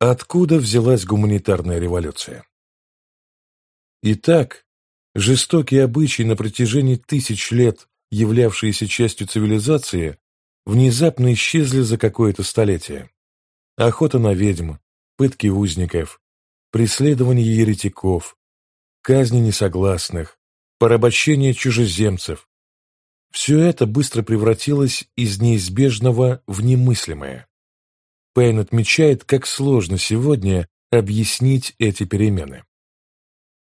Откуда взялась гуманитарная революция? Итак, жестокие обычаи на протяжении тысяч лет, являвшиеся частью цивилизации, внезапно исчезли за какое-то столетие. Охота на ведьм, пытки узников, преследование еретиков, казни несогласных, порабощение чужеземцев. Все это быстро превратилось из неизбежного в немыслимое. Пейн отмечает, как сложно сегодня объяснить эти перемены.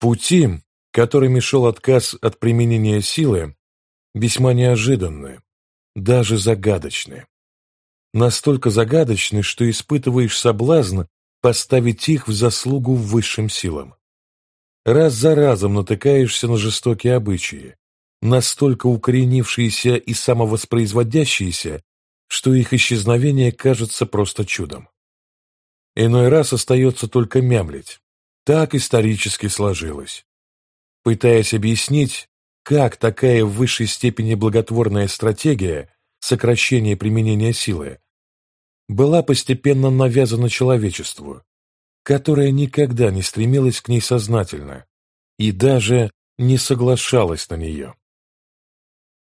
Пути, которыми шел отказ от применения силы, весьма неожиданны, даже загадочны. Настолько загадочны, что испытываешь соблазн поставить их в заслугу высшим силам. Раз за разом натыкаешься на жестокие обычаи, настолько укоренившиеся и самовоспроизводящиеся, что их исчезновение кажется просто чудом. Иной раз остается только мямлить. Так исторически сложилось. Пытаясь объяснить, как такая в высшей степени благотворная стратегия сокращения применения силы была постепенно навязана человечеству, которое никогда не стремилось к ней сознательно и даже не соглашалось на нее.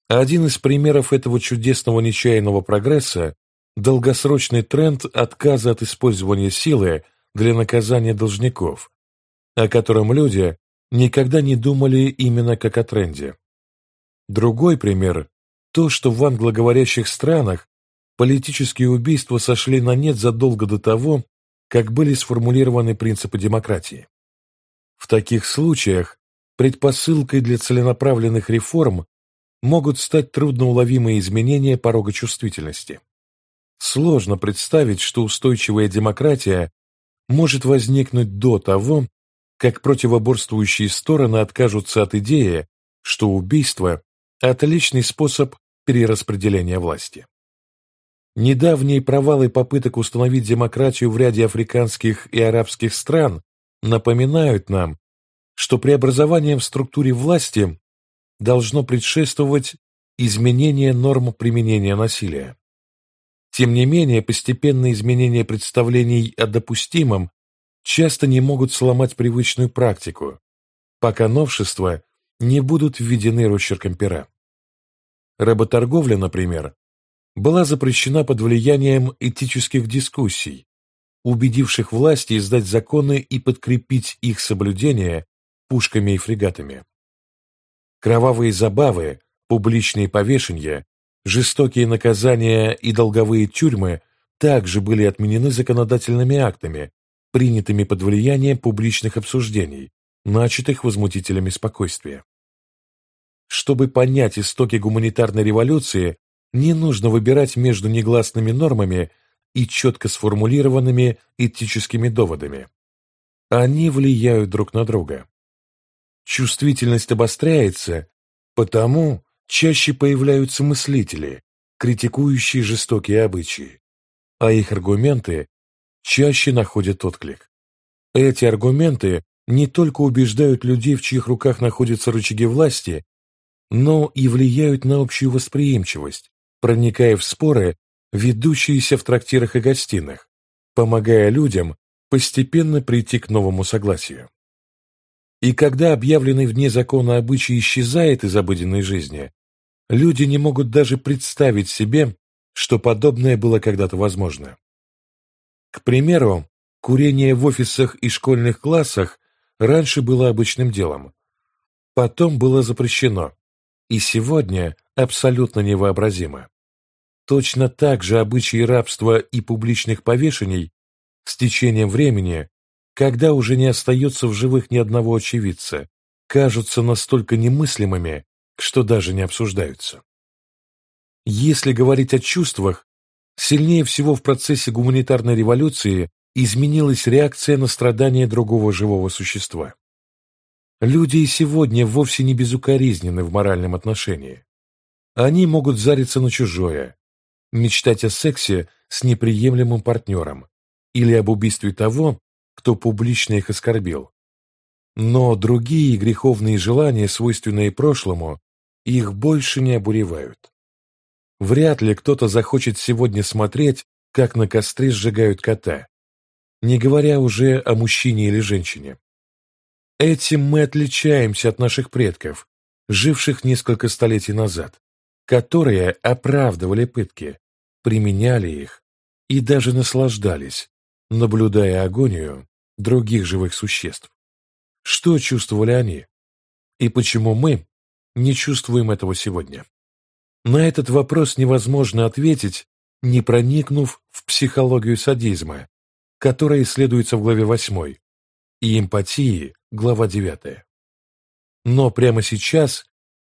Один из примеров этого чудесного нечаянного прогресса – долгосрочный тренд отказа от использования силы для наказания должников, о котором люди никогда не думали именно как о тренде. Другой пример – то, что в англоговорящих странах политические убийства сошли на нет задолго до того, как были сформулированы принципы демократии. В таких случаях предпосылкой для целенаправленных реформ могут стать трудноуловимые изменения порога чувствительности. Сложно представить, что устойчивая демократия может возникнуть до того, как противоборствующие стороны откажутся от идеи, что убийство – отличный способ перераспределения власти. Недавние провалы попыток установить демократию в ряде африканских и арабских стран напоминают нам, что преобразованием в структуре власти должно предшествовать изменение норм применения насилия. Тем не менее, постепенное изменение представлений о допустимом часто не могут сломать привычную практику, пока новшества не будут введены росчерком пера. Работорговля, например, была запрещена под влиянием этических дискуссий, убедивших власти издать законы и подкрепить их соблюдение пушками и фрегатами. Кровавые забавы, публичные повешения, жестокие наказания и долговые тюрьмы также были отменены законодательными актами, принятыми под влиянием публичных обсуждений, начатых возмутителями спокойствия. Чтобы понять истоки гуманитарной революции, не нужно выбирать между негласными нормами и четко сформулированными этическими доводами. Они влияют друг на друга. Чувствительность обостряется, потому чаще появляются мыслители, критикующие жестокие обычаи, а их аргументы чаще находят отклик. Эти аргументы не только убеждают людей, в чьих руках находятся рычаги власти, но и влияют на общую восприимчивость, проникая в споры, ведущиеся в трактирах и гостиных, помогая людям постепенно прийти к новому согласию. И когда объявленный вне закона обычай исчезает из обыденной жизни, люди не могут даже представить себе, что подобное было когда-то возможно. К примеру, курение в офисах и школьных классах раньше было обычным делом. Потом было запрещено, и сегодня абсолютно невообразимо. Точно так же обычаи рабства и публичных повешений с течением времени когда уже не остается в живых ни одного очевидца, кажутся настолько немыслимыми, что даже не обсуждаются. Если говорить о чувствах, сильнее всего в процессе гуманитарной революции изменилась реакция на страдания другого живого существа. Люди и сегодня вовсе не безукоризнены в моральном отношении. Они могут зариться на чужое, мечтать о сексе с неприемлемым партнером или об убийстве того, кто публично их оскорбил. Но другие греховные желания, свойственные прошлому, их больше не обуревают. Вряд ли кто-то захочет сегодня смотреть, как на костре сжигают кота. не говоря уже о мужчине или женщине. Этим мы отличаемся от наших предков, живших несколько столетий назад, которые оправдывали пытки, применяли их и даже наслаждались, наблюдая агонию других живых существ. Что чувствовали они? И почему мы не чувствуем этого сегодня? На этот вопрос невозможно ответить, не проникнув в психологию садизма, которая исследуется в главе 8, и эмпатии, глава 9. Но прямо сейчас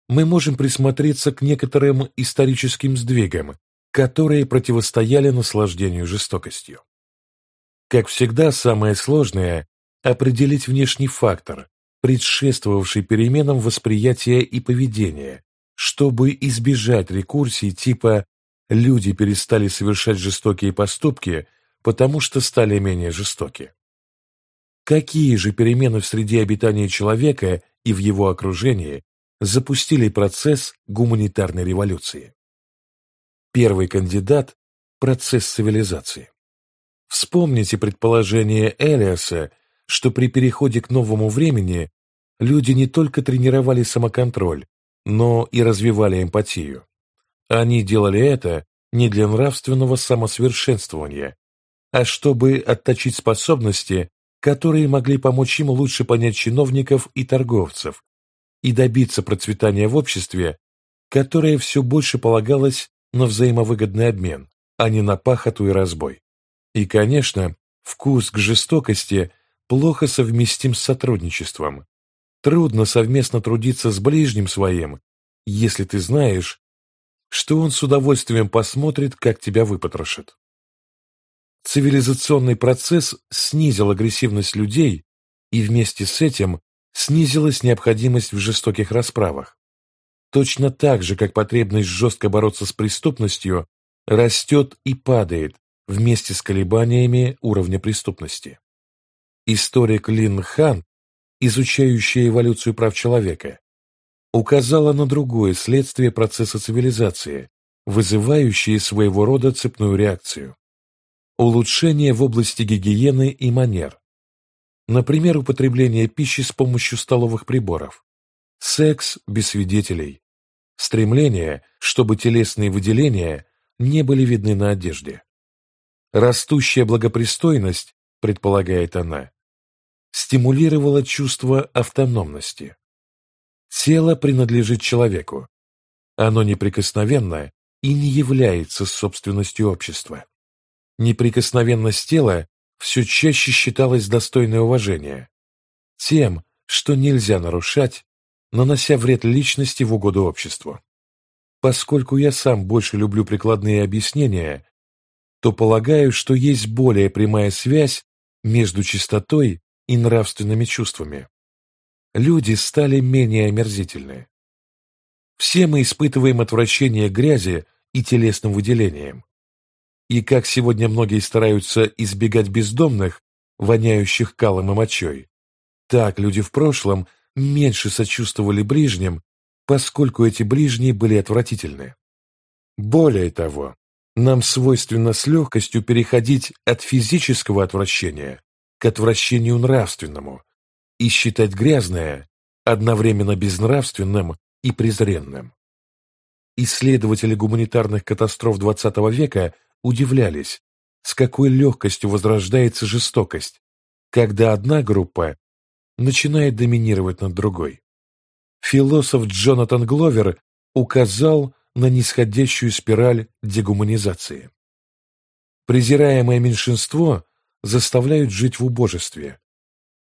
мы можем присмотреться к некоторым историческим сдвигам, которые противостояли наслаждению жестокостью. Как всегда, самое сложное – определить внешний фактор, предшествовавший переменам восприятия и поведения, чтобы избежать рекурсий типа «люди перестали совершать жестокие поступки, потому что стали менее жестоки». Какие же перемены в среде обитания человека и в его окружении запустили процесс гуманитарной революции? Первый кандидат – процесс цивилизации. Вспомните предположение Элиаса, что при переходе к новому времени люди не только тренировали самоконтроль, но и развивали эмпатию. Они делали это не для нравственного самосовершенствования, а чтобы отточить способности, которые могли помочь им лучше понять чиновников и торговцев и добиться процветания в обществе, которое все больше полагалось на взаимовыгодный обмен, а не на пахоту и разбой. И, конечно, вкус к жестокости плохо совместим с сотрудничеством. Трудно совместно трудиться с ближним своим, если ты знаешь, что он с удовольствием посмотрит, как тебя выпотрошит. Цивилизационный процесс снизил агрессивность людей и вместе с этим снизилась необходимость в жестоких расправах. Точно так же, как потребность жестко бороться с преступностью растет и падает вместе с колебаниями уровня преступности. Историк Лин Хан, изучающая эволюцию прав человека, указала на другое следствие процесса цивилизации, вызывающее своего рода цепную реакцию. Улучшение в области гигиены и манер. Например, употребление пищи с помощью столовых приборов, секс без свидетелей, стремление, чтобы телесные выделения не были видны на одежде. Растущая благопристойность, предполагает она, стимулировала чувство автономности. Тело принадлежит человеку. Оно неприкосновенно и не является собственностью общества. Неприкосновенность тела все чаще считалась достойной уважения, тем, что нельзя нарушать, нанося вред личности в угоду обществу. Поскольку я сам больше люблю прикладные объяснения, то полагаю, что есть более прямая связь между чистотой и нравственными чувствами. Люди стали менее омерзительны. Все мы испытываем отвращение к грязи и телесным выделениям. И как сегодня многие стараются избегать бездомных, воняющих калом и мочой, так люди в прошлом меньше сочувствовали ближним, поскольку эти ближние были отвратительны. Более того, нам свойственно с легкостью переходить от физического отвращения к отвращению нравственному и считать грязное одновременно безнравственным и презренным. Исследователи гуманитарных катастроф XX века удивлялись, с какой легкостью возрождается жестокость, когда одна группа начинает доминировать над другой. Философ Джонатан Гловер указал на нисходящую спираль дегуманизации. Презираемое меньшинство заставляют жить в убожестве,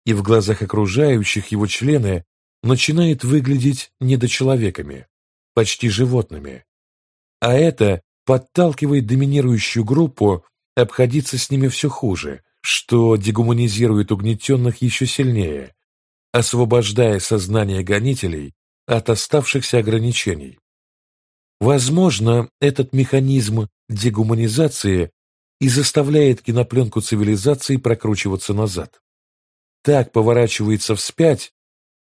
и в глазах окружающих его члены начинает выглядеть недочеловеками, почти животными. А это подталкивает доминирующую группу обходиться с ними все хуже, что дегуманизирует угнетенных еще сильнее, освобождая сознание гонителей от оставшихся ограничений. Возможно, этот механизм дегуманизации и заставляет кинопленку цивилизации прокручиваться назад. Так поворачивается вспять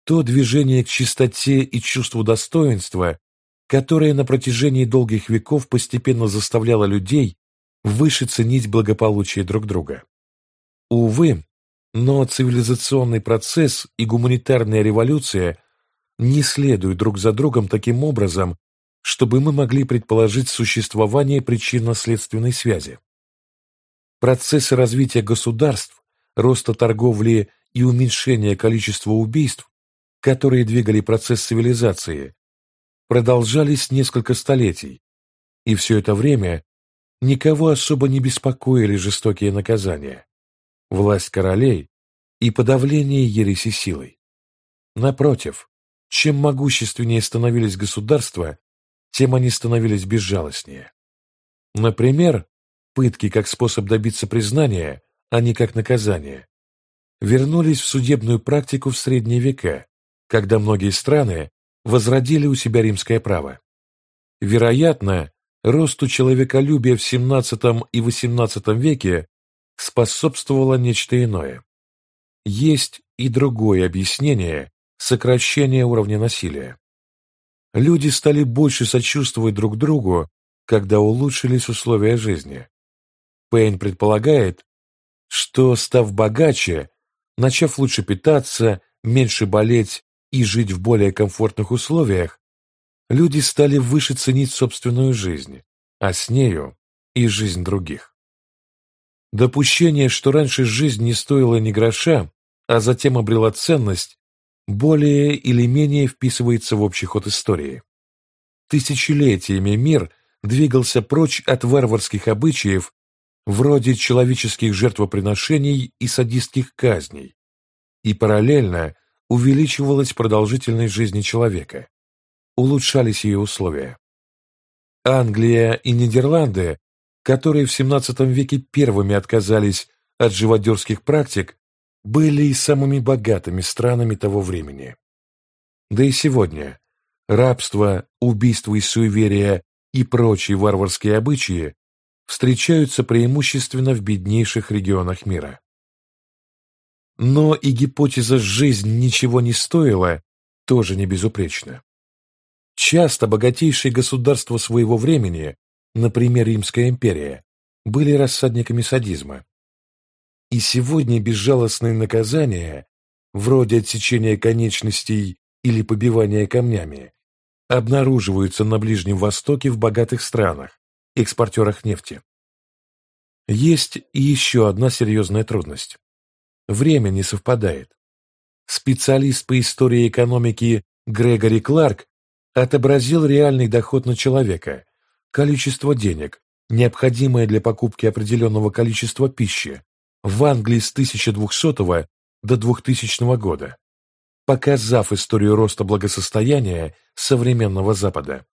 то движение к чистоте и чувству достоинства, которое на протяжении долгих веков постепенно заставляло людей выше ценить благополучие друг друга. Увы, но цивилизационный процесс и гуманитарная революция не следуют друг за другом таким образом, чтобы мы могли предположить существование причинно-следственной связи. Процессы развития государств, роста торговли и уменьшения количества убийств, которые двигали процесс цивилизации, продолжались несколько столетий, и все это время никого особо не беспокоили жестокие наказания, власть королей и подавление ереси силой. Напротив, чем могущественнее становились государства, тем они становились безжалостнее. Например, пытки как способ добиться признания, а не как наказание, вернулись в судебную практику в средние века, когда многие страны возродили у себя римское право. Вероятно, росту человеколюбия в XVII и XVIII веке способствовало нечто иное. Есть и другое объяснение сокращения уровня насилия. Люди стали больше сочувствовать друг другу, когда улучшились условия жизни. Пейн предполагает, что, став богаче, начав лучше питаться, меньше болеть и жить в более комфортных условиях, люди стали выше ценить собственную жизнь, а с нею и жизнь других. Допущение, что раньше жизнь не стоила ни гроша, а затем обрела ценность, более или менее вписывается в общий ход истории. Тысячелетиями мир двигался прочь от варварских обычаев вроде человеческих жертвоприношений и садистских казней, и параллельно увеличивалась продолжительность жизни человека, улучшались ее условия. Англия и Нидерланды, которые в XVII веке первыми отказались от живодерских практик, были и самыми богатыми странами того времени. Да и сегодня рабство, убийство и суеверия и прочие варварские обычаи встречаются преимущественно в беднейших регионах мира. Но и гипотеза «жизнь ничего не стоила» тоже не безупречна. Часто богатейшие государства своего времени, например, Римская империя, были рассадниками садизма. И сегодня безжалостные наказания, вроде отсечения конечностей или побивания камнями, обнаруживаются на Ближнем Востоке в богатых странах, экспортерах нефти. Есть еще одна серьезная трудность. Время не совпадает. Специалист по истории экономики Грегори Кларк отобразил реальный доход на человека, количество денег, необходимое для покупки определенного количества пищи, в Англии с 1200 до 2000 года, показав историю роста благосостояния современного Запада.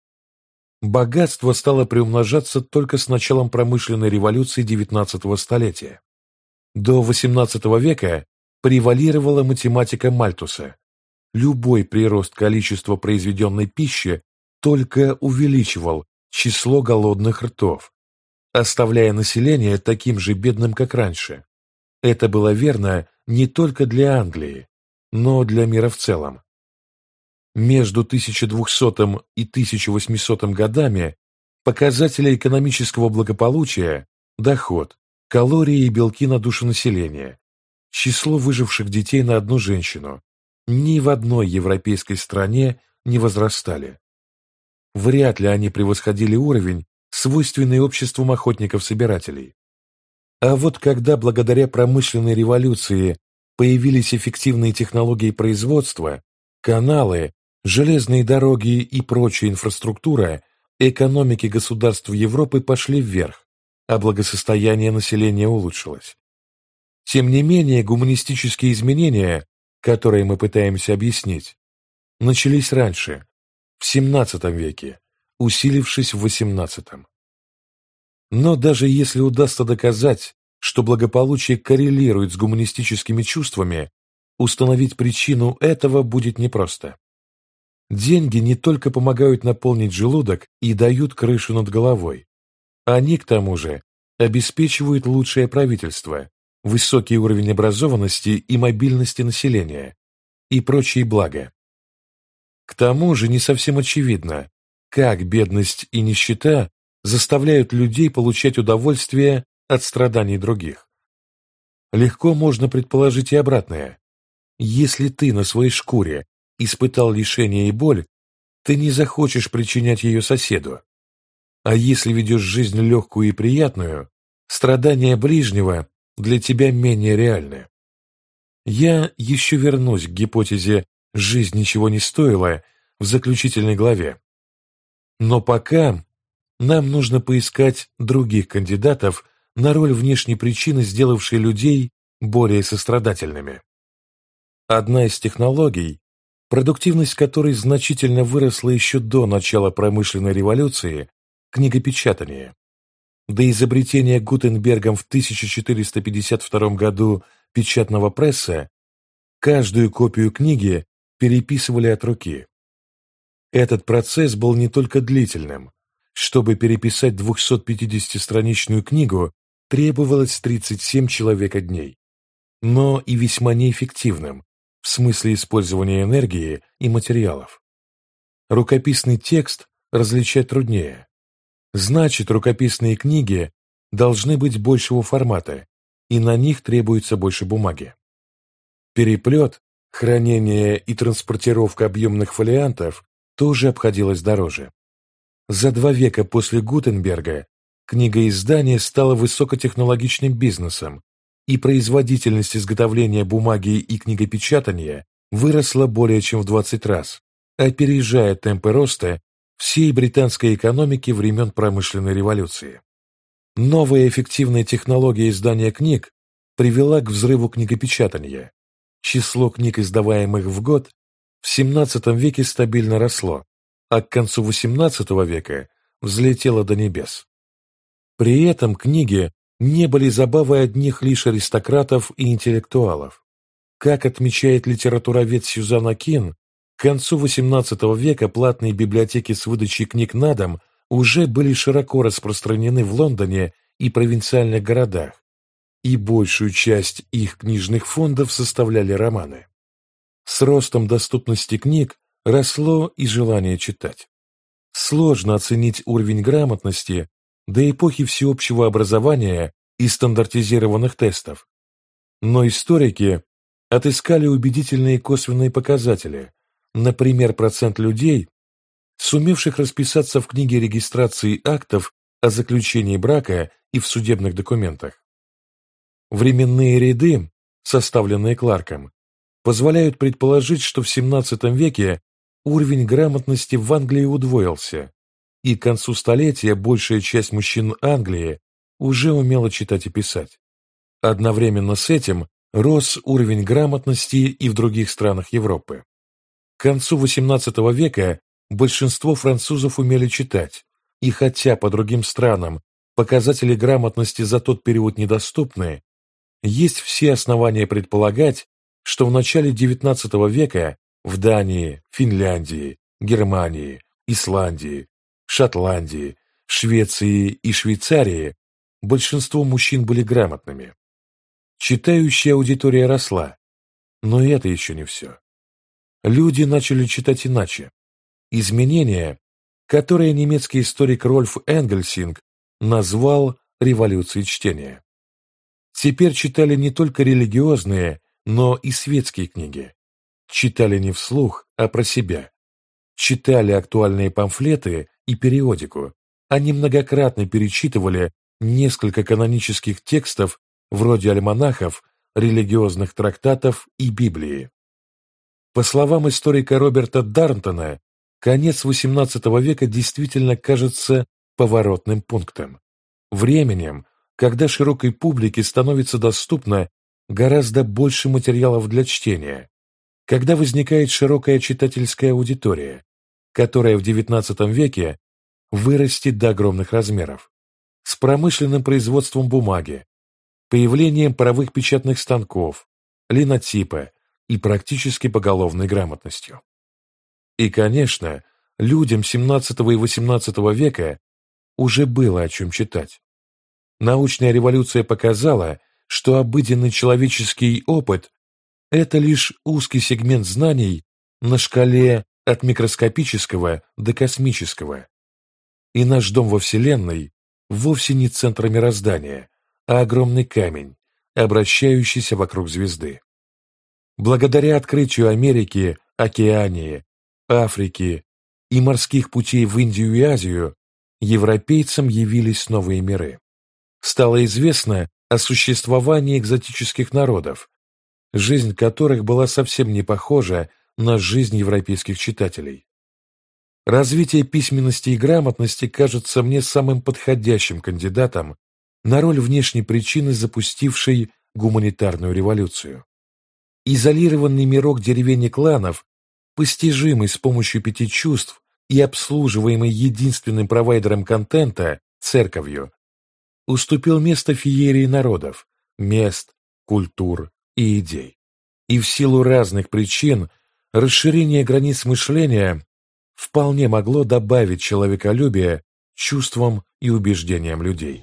Богатство стало приумножаться только с началом промышленной революции XIX столетия. До XVIII века превалировала математика Мальтуса. Любой прирост количества произведенной пищи только увеличивал число голодных ртов, оставляя население таким же бедным, как раньше. Это было верно не только для Англии, но для мира в целом. Между 1200 и 1800 годами показатели экономического благополучия, доход, калории и белки на душу населения, число выживших детей на одну женщину ни в одной европейской стране не возрастали. Вряд ли они превосходили уровень, свойственный обществам охотников-собирателей. А вот когда благодаря промышленной революции появились эффективные технологии производства, каналы, железные дороги и прочая инфраструктура, экономики государств Европы пошли вверх, а благосостояние населения улучшилось. Тем не менее, гуманистические изменения, которые мы пытаемся объяснить, начались раньше, в XVII веке, усилившись в XVIII. Но даже если удастся доказать, что благополучие коррелирует с гуманистическими чувствами, установить причину этого будет непросто. Деньги не только помогают наполнить желудок и дают крышу над головой. Они, к тому же, обеспечивают лучшее правительство, высокий уровень образованности и мобильности населения и прочие блага. К тому же не совсем очевидно, как бедность и нищета заставляют людей получать удовольствие от страданий других. легко можно предположить и обратное. Если ты на своей шкуре испытал лишение и боль, ты не захочешь причинять ее соседу. А если ведешь жизнь легкую и приятную, страдания ближнего для тебя менее реальны. Я еще вернусь к гипотезе «жизнь ничего не стоила» в заключительной главе. Но пока нам нужно поискать других кандидатов на роль внешней причины, сделавшей людей более сострадательными. Одна из технологий, продуктивность которой значительно выросла еще до начала промышленной революции, книгопечатание. До изобретения Гутенбергом в 1452 году печатного пресса каждую копию книги переписывали от руки. Этот процесс был не только длительным. Чтобы переписать 250-страничную книгу, требовалось 37 человека дней, но и весьма неэффективным в смысле использования энергии и материалов. Рукописный текст различать труднее. Значит, рукописные книги должны быть большего формата, и на них требуется больше бумаги. Переплет, хранение и транспортировка объемных фолиантов тоже обходилось дороже. За два века после Гутенберга книгоиздание стало высокотехнологичным бизнесом, и производительность изготовления бумаги и книгопечатания выросла более чем в 20 раз, опережая темпы роста всей британской экономики времен промышленной революции. Новая эффективная технология издания книг привела к взрыву книгопечатания. Число книг, издаваемых в год, в XVII веке стабильно росло, а к концу XVIII века взлетело до небес. При этом книги не были забавой одних лишь аристократов и интеллектуалов. Как отмечает литературовед Сюзанна Кин, к концу XVIII века платные библиотеки с выдачей книг на дом уже были широко распространены в Лондоне и провинциальных городах, и большую часть их книжных фондов составляли романы. С ростом доступности книг росло и желание читать. Сложно оценить уровень грамотности до эпохи всеобщего образования и стандартизированных тестов. Но историки отыскали убедительные косвенные показатели, например, процент людей, сумевших расписаться в книге регистрации актов о заключении брака и в судебных документах. Временные ряды, составленные Кларком, позволяют предположить, что в XVII веке уровень грамотности в Англии удвоился, и к концу столетия большая часть мужчин Англии уже умела читать и писать. Одновременно с этим рос уровень грамотности и в других странах Европы. К концу XVIII века большинство французов умели читать, и хотя по другим странам показатели грамотности за тот период недоступны, есть все основания предполагать, что в начале XIX века в Дании, Финляндии, Германии, Исландии, Шотландии, Швеции и Швейцарии большинство мужчин были грамотными. Читающая аудитория росла, но это еще не все. Люди начали читать иначе. Изменения, которые немецкий историк Рольф Энгельсинг назвал революцией чтения. Теперь читали не только религиозные, но и светские книги. Читали не вслух, а про себя. Читали актуальные памфлеты и периодику. Они многократно перечитывали несколько канонических текстов вроде альманахов, религиозных трактатов и Библии. По словам историка Роберта Дарнтона, конец XVIII века действительно кажется поворотным пунктом, временем, когда широкой публике становится доступно гораздо больше материалов для чтения, когда возникает широкая читательская аудитория, которая в XIX веке вырастет до огромных размеров, с промышленным производством бумаги, появлением паровых печатных станков, линотипа и практически поголовной грамотностью. И, конечно, людям XVII и XVIII века уже было о чем читать. Научная революция показала, что обыденный человеческий опыт – это лишь узкий сегмент знаний на шкале от микроскопического до космического. И наш дом во Вселенной вовсе не центр мироздания, а огромный камень, обращающейся вокруг звезды. Благодаря открытию Америки, Океании, Африки и морских путей в Индию и Азию, европейцам явились новые миры. Стало известно о существовании экзотических народов, жизнь которых была совсем не похожа на жизнь европейских читателей. Развитие письменности и грамотности кажется мне самым подходящим кандидатом на роль внешней причины, запустившей гуманитарную революцию. Изолированный мирок деревень и кланов, постижимый с помощью пяти чувств и обслуживаемый единственным провайдером контента – церковью, уступил место феерии народов, мест, культур и идей. И в силу разных причин расширение границ мышления вполне могло добавить человеколюбие чувствам и убеждениям людей.